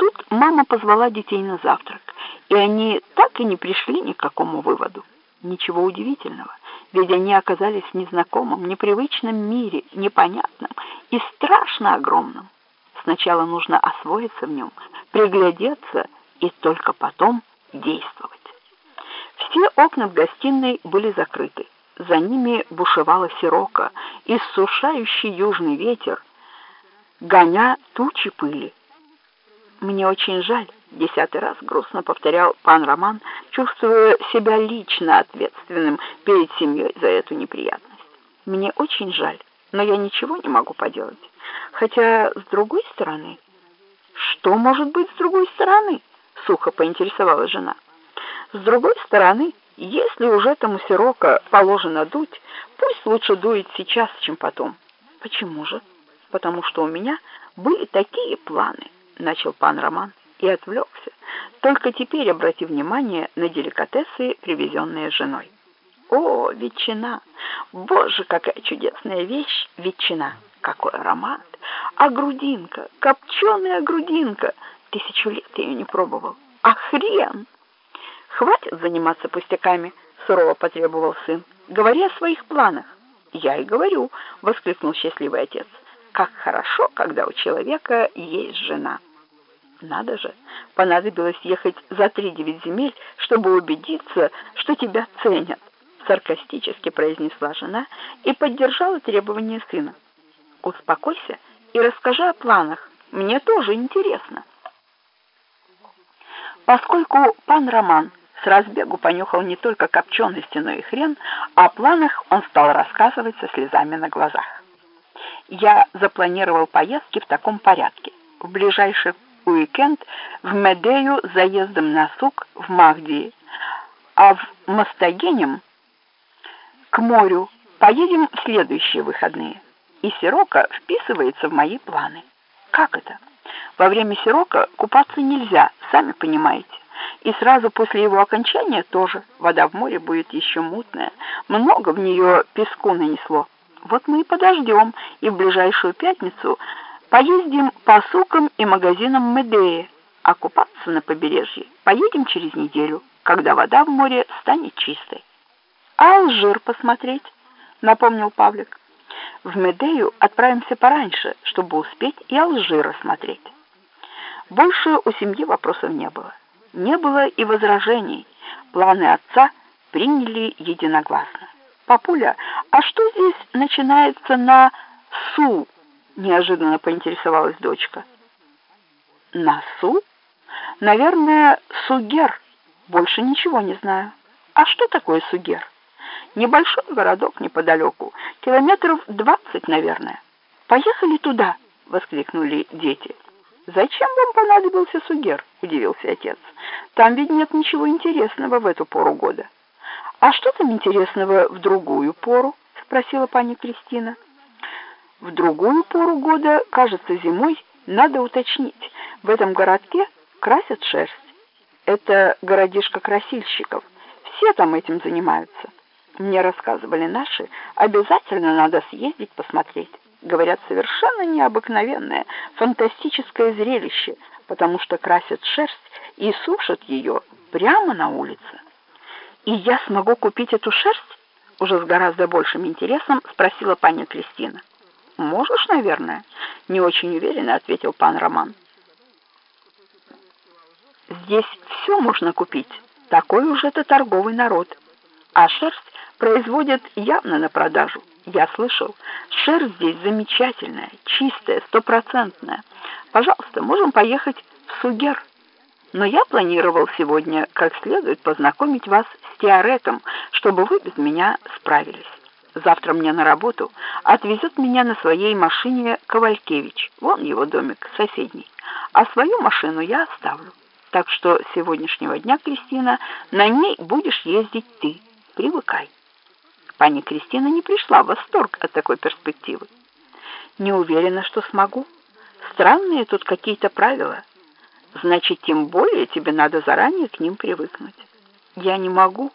Тут мама позвала детей на завтрак, и они так и не пришли ни к какому выводу. Ничего удивительного, ведь они оказались в незнакомом, непривычном мире, непонятном и страшно огромном. Сначала нужно освоиться в нем, приглядеться и только потом действовать. Все окна в гостиной были закрыты. За ними бушевала сирока, иссушающий южный ветер, гоня тучи пыли. «Мне очень жаль», — десятый раз грустно повторял пан Роман, чувствуя себя лично ответственным перед семьей за эту неприятность. «Мне очень жаль, но я ничего не могу поделать. Хотя, с другой стороны...» «Что может быть с другой стороны?» — сухо поинтересовалась жена. «С другой стороны, если уже этому сирока положено дуть, пусть лучше дует сейчас, чем потом». «Почему же?» «Потому что у меня были такие планы» начал пан Роман и отвлекся, только теперь обратив внимание на деликатесы, привезенные женой. О, ветчина! Боже, какая чудесная вещь ветчина! Какой аромат! А грудинка, копченая грудинка! Тысячу лет ее не пробовал. А хрен! Хватит заниматься пустяками, сурово потребовал сын. Говори о своих планах. Я и говорю, воскликнул счастливый отец. Как хорошо, когда у человека есть жена. Надо же, понадобилось ехать за три девять земель, чтобы убедиться, что тебя ценят, саркастически произнесла жена и поддержала требования сына. Успокойся и расскажи о планах, мне тоже интересно. Поскольку пан Роман с разбегу понюхал не только копчености, но и хрен, о планах он стал рассказывать со слезами на глазах. Я запланировал поездки в таком порядке. В ближайших уикенд в Медею заездом на сук в Махдии, а в Мастагенем к морю поедем в следующие выходные. И Сирока вписывается в мои планы. Как это? Во время Сирока купаться нельзя, сами понимаете. И сразу после его окончания тоже вода в море будет еще мутная. Много в нее песку нанесло. Вот мы и подождем, и в ближайшую пятницу Поездим по сукам и магазинам Медеи, а купаться на побережье поедем через неделю, когда вода в море станет чистой. А Алжир посмотреть, напомнил Павлик. В Медею отправимся пораньше, чтобы успеть и Алжир осмотреть. Больше у семьи вопросов не было. Не было и возражений. Планы отца приняли единогласно. «Папуля, а что здесь начинается на «су»?» Неожиданно поинтересовалась дочка. Насу? Наверное, Сугер. Больше ничего не знаю. А что такое Сугер? Небольшой городок неподалеку, километров двадцать, наверное. Поехали туда, воскликнули дети. Зачем вам понадобился Сугер? удивился отец. Там ведь нет ничего интересного в эту пору года. А что там интересного в другую пору? спросила пани Кристина. В другую пору года, кажется, зимой, надо уточнить, в этом городке красят шерсть. Это городишко красильщиков. Все там этим занимаются. Мне рассказывали наши, обязательно надо съездить посмотреть. Говорят, совершенно необыкновенное, фантастическое зрелище, потому что красят шерсть и сушат ее прямо на улице. И я смогу купить эту шерсть? Уже с гораздо большим интересом спросила паня Кристина. «Можешь, наверное», — не очень уверенно ответил пан Роман. «Здесь все можно купить. Такой уж это торговый народ. А шерсть производят явно на продажу. Я слышал, шерсть здесь замечательная, чистая, стопроцентная. Пожалуйста, можем поехать в Сугер. Но я планировал сегодня как следует познакомить вас с Теоретом, чтобы вы без меня справились» завтра мне на работу, отвезет меня на своей машине Ковалькевич. Вон его домик, соседний. А свою машину я оставлю. Так что с сегодняшнего дня, Кристина, на ней будешь ездить ты. Привыкай. Пани Кристина не пришла в восторг от такой перспективы. Не уверена, что смогу. Странные тут какие-то правила. Значит, тем более тебе надо заранее к ним привыкнуть. Я не могу,